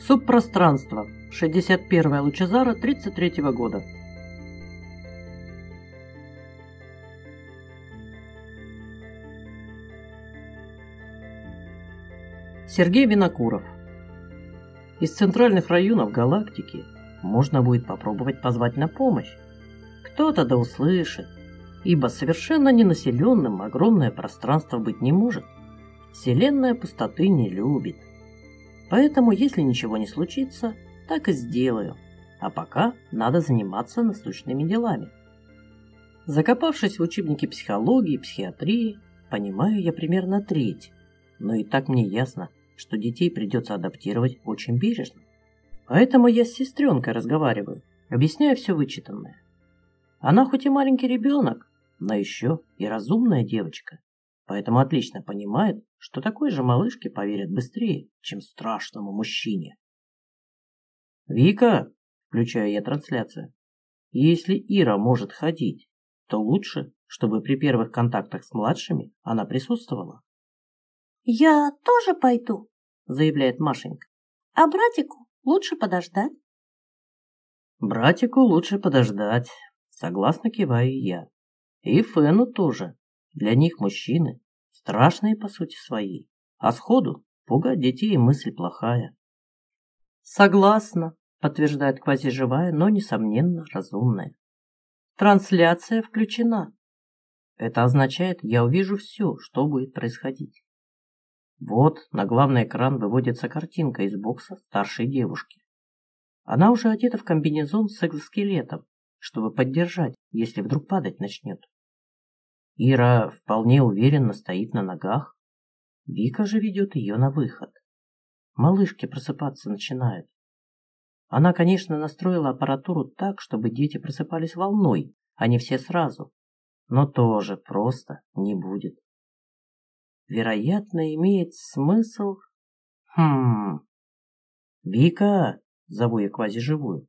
Субпространство. 61-я Лучезара 33 года. Сергей Винокуров. Из центральных районов галактики можно будет попробовать позвать на помощь. Кто-то да услышит, ибо совершенно ненаселенным огромное пространство быть не может. Вселенная пустоты не любит. Поэтому, если ничего не случится, так и сделаю. А пока надо заниматься насущными делами. Закопавшись в учебнике психологии и психиатрии, понимаю я примерно треть. Но и так мне ясно, что детей придется адаптировать очень бережно. Поэтому я с сестренкой разговариваю, объясняя все вычитанное. Она хоть и маленький ребенок, но еще и разумная девочка, поэтому отлично понимает, что такой же малышке поверят быстрее, чем страшному мужчине. «Вика!» – включаю я трансляцию. «Если Ира может ходить, то лучше, чтобы при первых контактах с младшими она присутствовала». «Я тоже пойду», – заявляет Машенька. «А братику лучше подождать». «Братику лучше подождать», – согласно киваю я. «И Фену тоже. Для них мужчины страшные по сути своей, а сходу пугать детей мысль плохая». «Согласна», – подтверждает квазиживая, но, несомненно, разумная. «Трансляция включена». Это означает, я увижу все, что будет происходить. Вот на главный экран выводится картинка из бокса старшей девушки. Она уже одета в комбинезон с экзоскелетом, чтобы поддержать, если вдруг падать начнет. Ира вполне уверенно стоит на ногах. Вика же ведет ее на выход. Малышки просыпаться начинают. Она, конечно, настроила аппаратуру так, чтобы дети просыпались волной, а не все сразу. Но тоже просто не будет вероятно, имеет смысл... Хм... Вика, зову я квазиживую,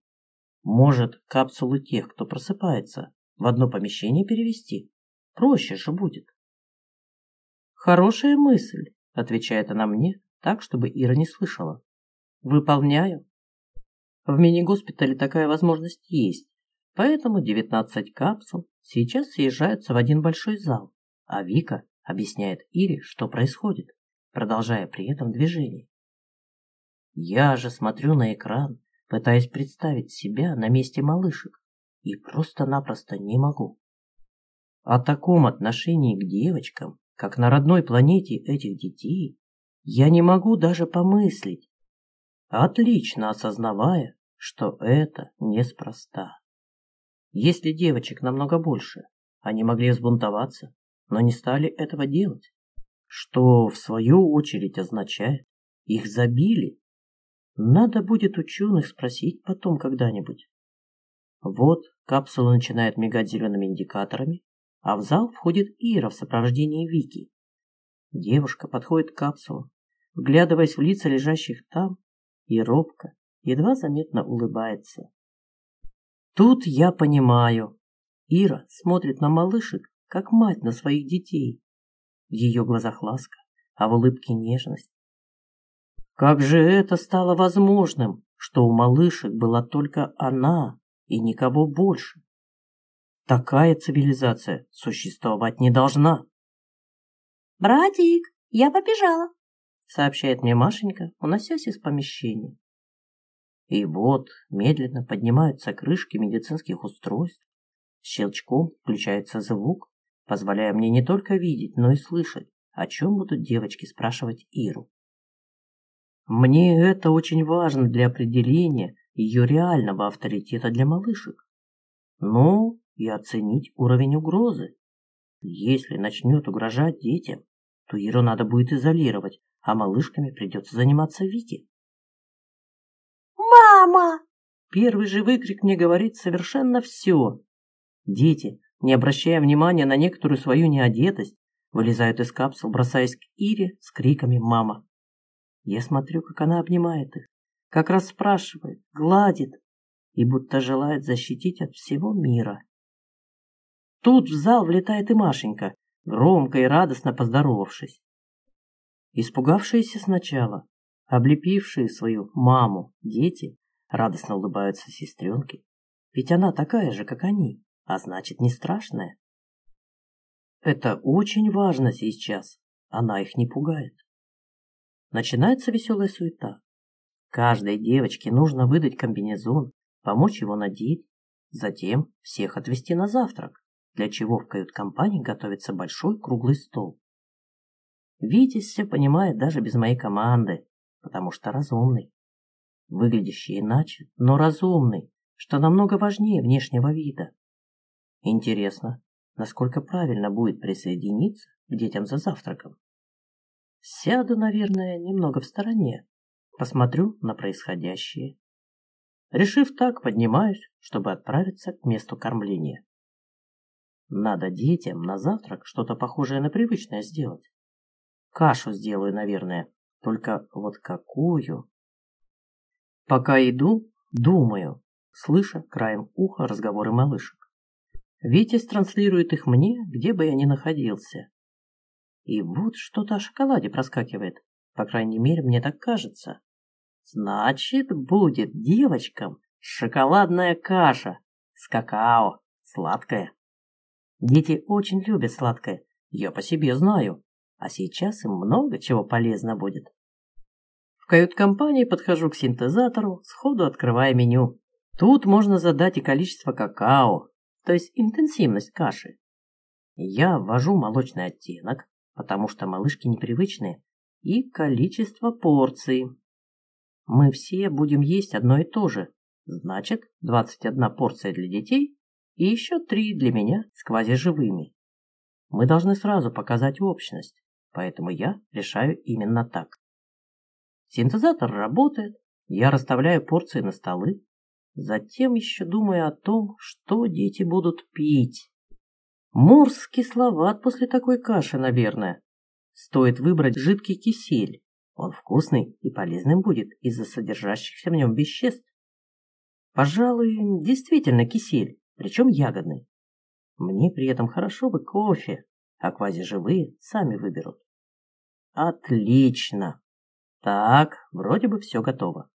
может, капсулы тех, кто просыпается, в одно помещение перевести? Проще же будет. Хорошая мысль, отвечает она мне, так, чтобы Ира не слышала. Выполняю. В мини-госпитале такая возможность есть, поэтому 19 капсул сейчас съезжаются в один большой зал, а Вика объясняет Ире, что происходит, продолжая при этом движение. Я же смотрю на экран, пытаясь представить себя на месте малышек, и просто-напросто не могу. О таком отношении к девочкам, как на родной планете этих детей, я не могу даже помыслить, отлично осознавая, что это неспроста. Если девочек намного больше, они могли взбунтоваться, но не стали этого делать, что в свою очередь означает, их забили. Надо будет ученых спросить потом когда-нибудь. Вот капсула начинает мигать зелеными индикаторами, а в зал входит Ира в сопровождении Вики. Девушка подходит к капсулам, вглядываясь в лица лежащих там, и робко, едва заметно улыбается. Тут я понимаю. Ира смотрит на малышек как мать на своих детей. В ее глазах ласка, а в улыбке нежность. Как же это стало возможным, что у малышек была только она и никого больше? Такая цивилизация существовать не должна. «Братик, я побежала», — сообщает мне Машенька, уносясь из помещения. И вот медленно поднимаются крышки медицинских устройств, щелчком включается звук, позволяя мне не только видеть, но и слышать, о чем будут девочки спрашивать Иру. Мне это очень важно для определения ее реального авторитета для малышек. Ну, и оценить уровень угрозы. Если начнет угрожать детям, то Иру надо будет изолировать, а малышками придется заниматься Вики. «Мама!» Первый же выкрик мне говорит совершенно все. Дети, не обращая внимания на некоторую свою неодетость, вылезают из капсул, бросаясь к Ире с криками «Мама!». Я смотрю, как она обнимает их, как раз спрашивает, гладит и будто желает защитить от всего мира. Тут в зал влетает и Машенька, громко и радостно поздоровавшись. Испугавшиеся сначала, Облепившие свою маму дети радостно улыбаются сестренке. Ведь она такая же, как они, а значит не страшная. Это очень важно сейчас. Она их не пугает. Начинается веселая суета. Каждой девочке нужно выдать комбинезон, помочь его надеть, затем всех отвезти на завтрак, для чего в кают-компании готовится большой круглый стол. Витязь все понимает даже без моей команды, потому что разумный. Выглядящий иначе, но разумный, что намного важнее внешнего вида. Интересно, насколько правильно будет присоединиться к детям за завтраком. Сяду, наверное, немного в стороне, посмотрю на происходящее. Решив так, поднимаюсь, чтобы отправиться к месту кормления. Надо детям на завтрак что-то похожее на привычное сделать. Кашу сделаю, наверное, только вот какую? Пока иду, думаю, слыша краем уха разговоры малышек. Витязь транслирует их мне, где бы я ни находился. И вот что-то о шоколаде проскакивает. По крайней мере, мне так кажется. Значит, будет девочкам шоколадная каша с какао, сладкая. Дети очень любят сладкое, я по себе знаю, а сейчас им много чего полезно будет. В кают-компании подхожу к синтезатору, сходу открывая меню. Тут можно задать и количество какао, то есть интенсивность каши. Я ввожу молочный оттенок, потому что малышки непривычные, и количество порций. Мы все будем есть одно и то же, значит 21 порция для детей и еще три для меня с квазиживыми. Мы должны сразу показать общность, поэтому я решаю именно так. Синтезатор работает, я расставляю порции на столы, затем еще думаю о том, что дети будут пить. Морс кисловат после такой каши, наверное. Стоит выбрать жидкий кисель. Он вкусный и полезным будет из-за содержащихся в нем веществ. Пожалуй, действительно кисель, причем ягодный. Мне при этом хорошо бы кофе, а квазиживые сами выберут. Отлично. Так, вроде бы все готово.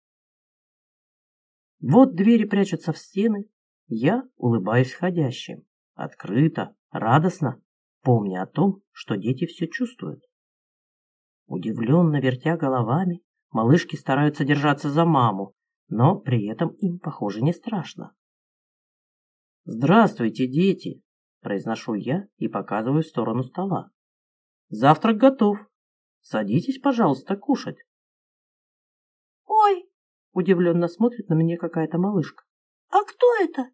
Вот двери прячутся в стены. Я улыбаюсь входящим. Открыто, радостно, помня о том, что дети все чувствуют. Удивленно вертя головами, малышки стараются держаться за маму, но при этом им, похоже, не страшно. «Здравствуйте, дети!» – произношу я и показываю в сторону стола. «Завтрак готов. Садитесь, пожалуйста, кушать». «Ой!» – удивленно смотрит на меня какая-то малышка. «А кто это?»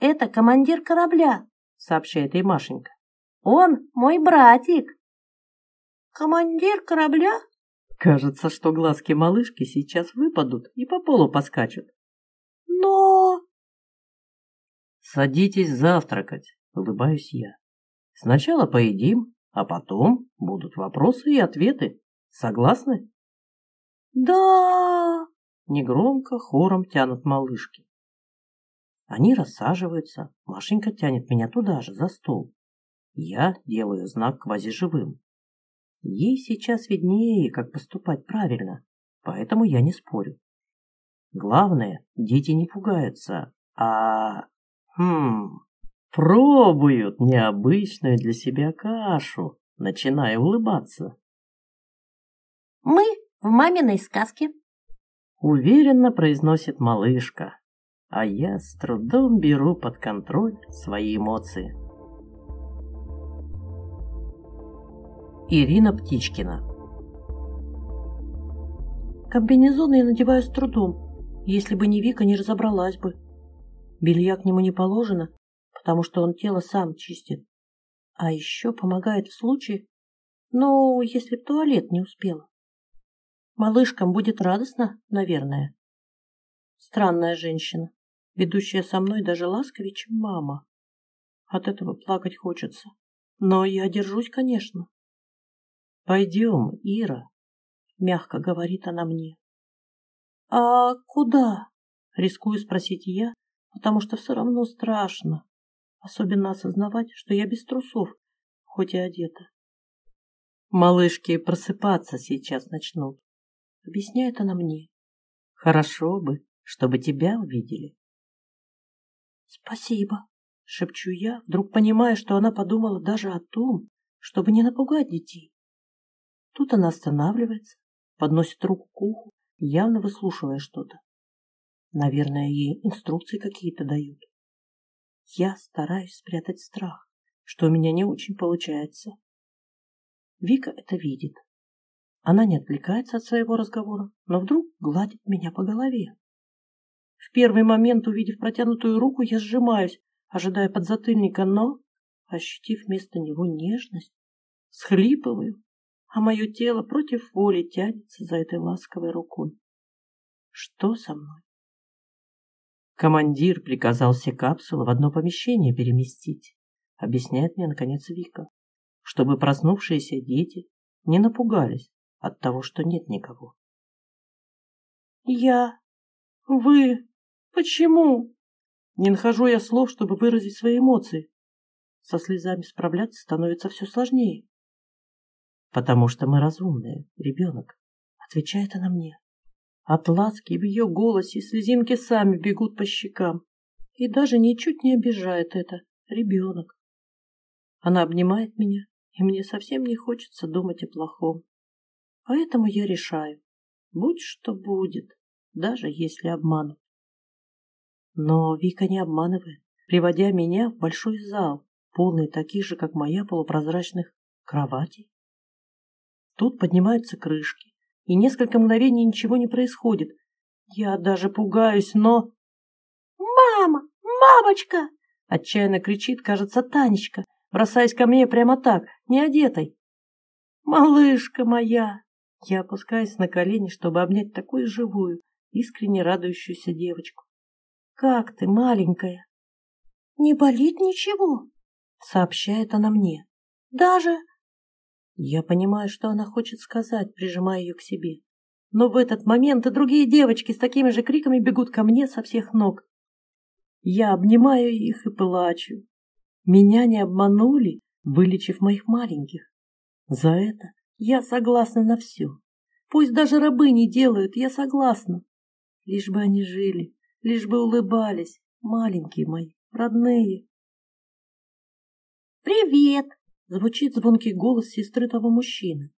«Это командир корабля», — сообщает ей Машенька. «Он мой братик». «Командир корабля?» Кажется, что глазки малышки сейчас выпадут и по полу поскачут. «Но...» «Садитесь завтракать», — улыбаюсь я. «Сначала поедим, а потом будут вопросы и ответы. Согласны?» «Да...» — негромко хором тянут малышки. Они рассаживаются, Машенька тянет меня туда же, за стол. Я делаю знак квазиживым. Ей сейчас виднее, как поступать правильно, поэтому я не спорю. Главное, дети не пугаются, а... Хм... Пробуют необычную для себя кашу, начиная улыбаться. «Мы в маминой сказке», — уверенно произносит малышка, а я с трудом беру под контроль свои эмоции. Ирина Птичкина Комбинезон я надеваю с трудом. Если бы не Вика, не разобралась бы. Белья к нему не положено, потому что он тело сам чистит. А еще помогает в случае, ну, если в туалет не успела. Малышкам будет радостно, наверное. Странная женщина ведущая со мной даже ласковее, чем мама. От этого плакать хочется. Но я держусь, конечно. «Пойдем, Ира», — мягко говорит она мне. «А куда?» — рискую спросить я, потому что все равно страшно. Особенно осознавать, что я без трусов, хоть и одета. Малышки просыпаться сейчас начнут. объясняет она мне. Хорошо бы, чтобы тебя увидели. Спасибо, шепчу я, вдруг понимая, что она подумала даже о том, чтобы не напугать детей. Тут она останавливается, подносит руку к уху, явно выслушивая что-то. Наверное, ей инструкции какие-то дают. Я стараюсь спрятать страх, что у меня не очень получается. Вика это видит. Она не отвлекается от своего разговора, но вдруг гладит меня по голове. В первый момент, увидев протянутую руку, я сжимаюсь, ожидая подзатыльника, но, ощутив вместо него нежность, схлипываю, а мое тело против воли тянется за этой ласковой рукой. Что со мной? Командир приказал все капсулы в одно помещение переместить, объясняет мне, наконец, Вика, чтобы проснувшиеся дети не напугались от того, что нет никого. Я... Вы... Почему? Не нахожу я слов, чтобы выразить свои эмоции. Со слезами справляться становится все сложнее. Потому что мы разумные, ребенок, отвечает она мне. От ласки в ее голосе слезинки сами бегут по щекам. И даже ничуть не обижает это ребенок. Она обнимает меня, и мне совсем не хочется думать о плохом. Поэтому я решаю, будь что будет, даже если обману. Но Вика не обманывает, приводя меня в большой зал, полный таких же, как моя, полупрозрачных кроватей. Тут поднимаются крышки, и несколько мгновений ничего не происходит. Я даже пугаюсь, но... «Мама! Мамочка!» Отчаянно кричит, кажется, Танечка, бросаясь ко мне прямо так, не одетой. «Малышка моя!» Я опускаюсь на колени, чтобы обнять такую живую, искренне радующуюся девочку. «Как ты, маленькая?» «Не болит ничего», — сообщает она мне. «Даже я понимаю, что она хочет сказать, прижимая ее к себе. Но в этот момент и другие девочки с такими же криками бегут ко мне со всех ног. Я обнимаю их и плачу. Меня не обманули, вылечив моих маленьких. За это я согласна на все. Пусть даже рабы не делают, я согласна. Лишь бы они жили, лишь бы улыбались, маленькие мои, родные. «Привет!» Звучит звонкий голос сестры того мужчины.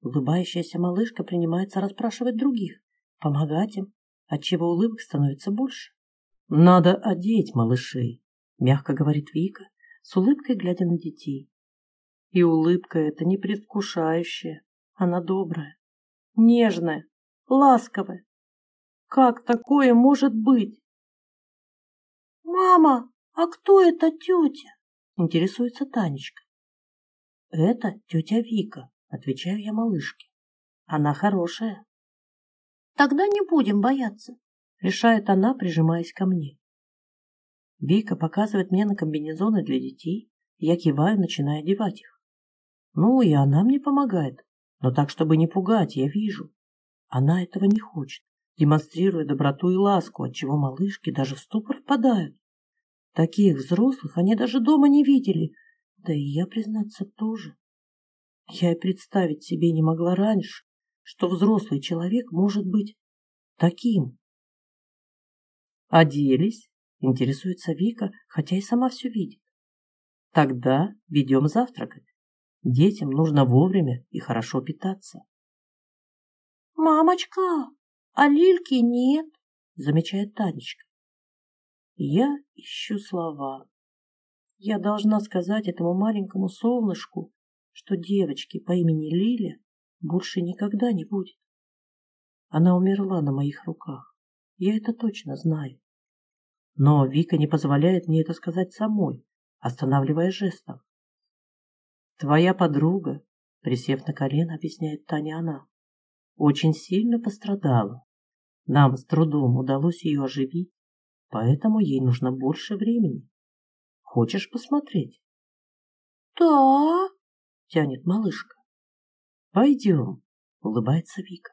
Улыбающаяся малышка принимается расспрашивать других, помогать им, отчего улыбок становится больше. «Надо одеть малышей», — мягко говорит Вика, с улыбкой глядя на детей. И улыбка эта не предвкушающая, она добрая, нежная, ласковая. Как такое может быть? «Мама, а кто эта тетя?» — интересуется Танечка. «Это тетя Вика», — отвечаю я малышке. «Она хорошая». «Тогда не будем бояться», — решает она, прижимаясь ко мне. Вика показывает мне на комбинезоны для детей, я киваю, начиная одевать их. Ну, и она мне помогает, но так, чтобы не пугать, я вижу. Она этого не хочет, демонстрируя доброту и ласку, отчего малышки даже в ступор впадают. Таких взрослых они даже дома не видели, да и я, признаться, тоже. Я и представить себе не могла раньше, что взрослый человек может быть таким. Оделись, интересуется Вика, хотя и сама все видит. Тогда ведем завтракать. Детям нужно вовремя и хорошо питаться. «Мамочка, а Лильки нет», — замечает Танечка. Я ищу слова, я должна сказать этому маленькому солнышку, что девочки по имени Лиля больше никогда не будет. Она умерла на моих руках. Я это точно знаю. Но Вика не позволяет мне это сказать самой, останавливая жестом. Твоя подруга, присев на колено, объясняет Таня она, очень сильно пострадала. Нам с трудом удалось ее оживить, поэтому ей нужно больше времени. Хочешь посмотреть? Да, тянет малышка. Пойдем, улыбается Вика.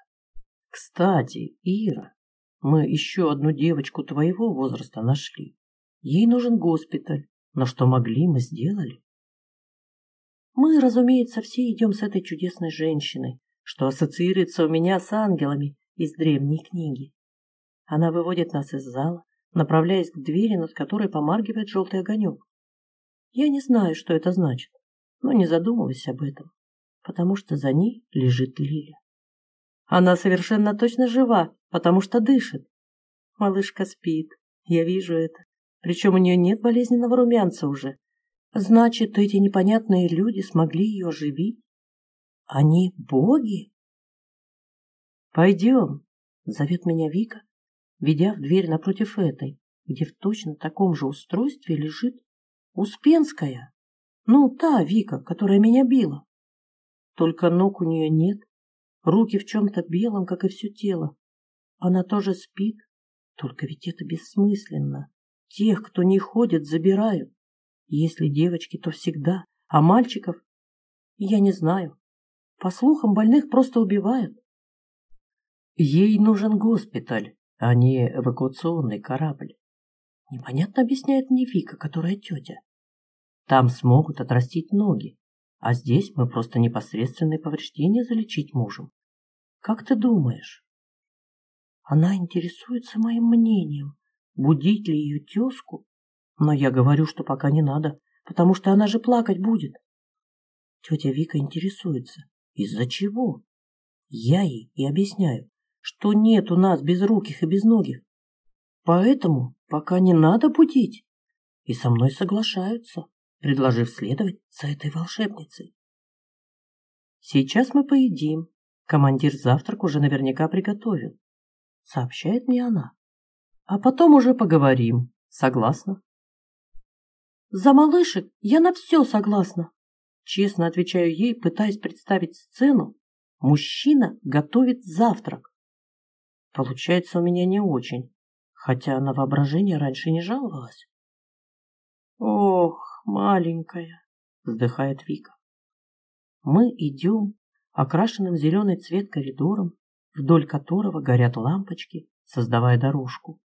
Кстати, Ира, мы еще одну девочку твоего возраста нашли. Ей нужен госпиталь, но что могли, мы сделали. Мы, разумеется, все идем с этой чудесной женщиной, что ассоциируется у меня с ангелами из древней книги. Она выводит нас из зала, направляясь к двери, над которой помаргивает желтый огонек. Я не знаю, что это значит, но не задумываюсь об этом, потому что за ней лежит Лиля. Она совершенно точно жива, потому что дышит. Малышка спит, я вижу это. Причем у нее нет болезненного румянца уже. Значит, эти непонятные люди смогли ее оживить? Они боги? Пойдем, зовет меня Вика, ведя в дверь напротив этой, где в точно таком же устройстве лежит Успенская. Ну, та Вика, которая меня била. Только ног у нее нет, руки в чем-то белом, как и все тело. Она тоже спит, только ведь это бессмысленно. Тех, кто не ходит, забирают. Если девочки, то всегда, а мальчиков... Я не знаю. По слухам, больных просто убивают. Ей нужен госпиталь, а не эвакуационный корабль. Непонятно объясняет мне Вика, которая тетя. Там смогут отрастить ноги, а здесь мы просто непосредственные повреждения залечить можем. Как ты думаешь? Она интересуется моим мнением, будить ли ее тезку, но я говорю, что пока не надо, потому что она же плакать будет. Тетя Вика интересуется, из-за чего? Я ей и объясняю, что нет у нас безруких и безногих. Поэтому пока не надо будить. И со мной соглашаются, предложив следовать за этой волшебницей. Сейчас мы поедим. Командир завтрак уже наверняка приготовил. Сообщает мне она. А потом уже поговорим. Согласна? За малышек я на все согласна. Честно отвечаю ей, пытаясь представить сцену. Мужчина готовит завтрак. Получается у меня не очень, хотя на воображение раньше не жаловалась. «Ох, маленькая!» — вздыхает Вика. Мы идем окрашенным зеленый цвет коридором, вдоль которого горят лампочки, создавая дорожку.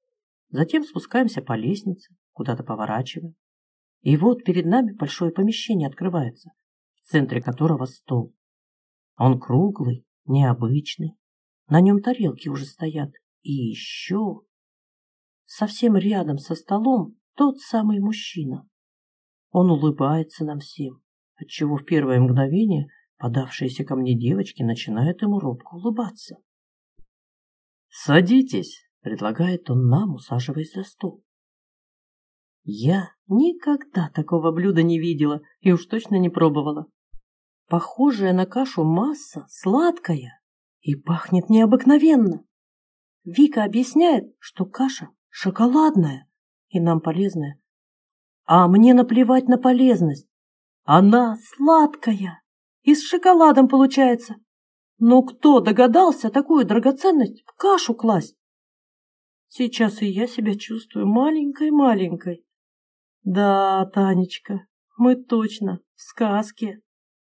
Затем спускаемся по лестнице, куда-то поворачиваем. И вот перед нами большое помещение открывается, в центре которого стол. Он круглый, необычный, на нем тарелки уже стоят. И еще... Совсем рядом со столом тот самый мужчина. Он улыбается нам всем, отчего в первое мгновение подавшиеся ко мне девочки начинают ему робко улыбаться. «Садитесь!» — предлагает он нам, усаживаясь за стол. Я никогда такого блюда не видела и уж точно не пробовала. Похожая на кашу масса, сладкая, и пахнет необыкновенно. Вика объясняет, что каша шоколадная и нам полезная. А мне наплевать на полезность. Она сладкая и с шоколадом получается. Но кто догадался такую драгоценность в кашу класть? Сейчас и я себя чувствую маленькой-маленькой. Да, Танечка, мы точно в сказке.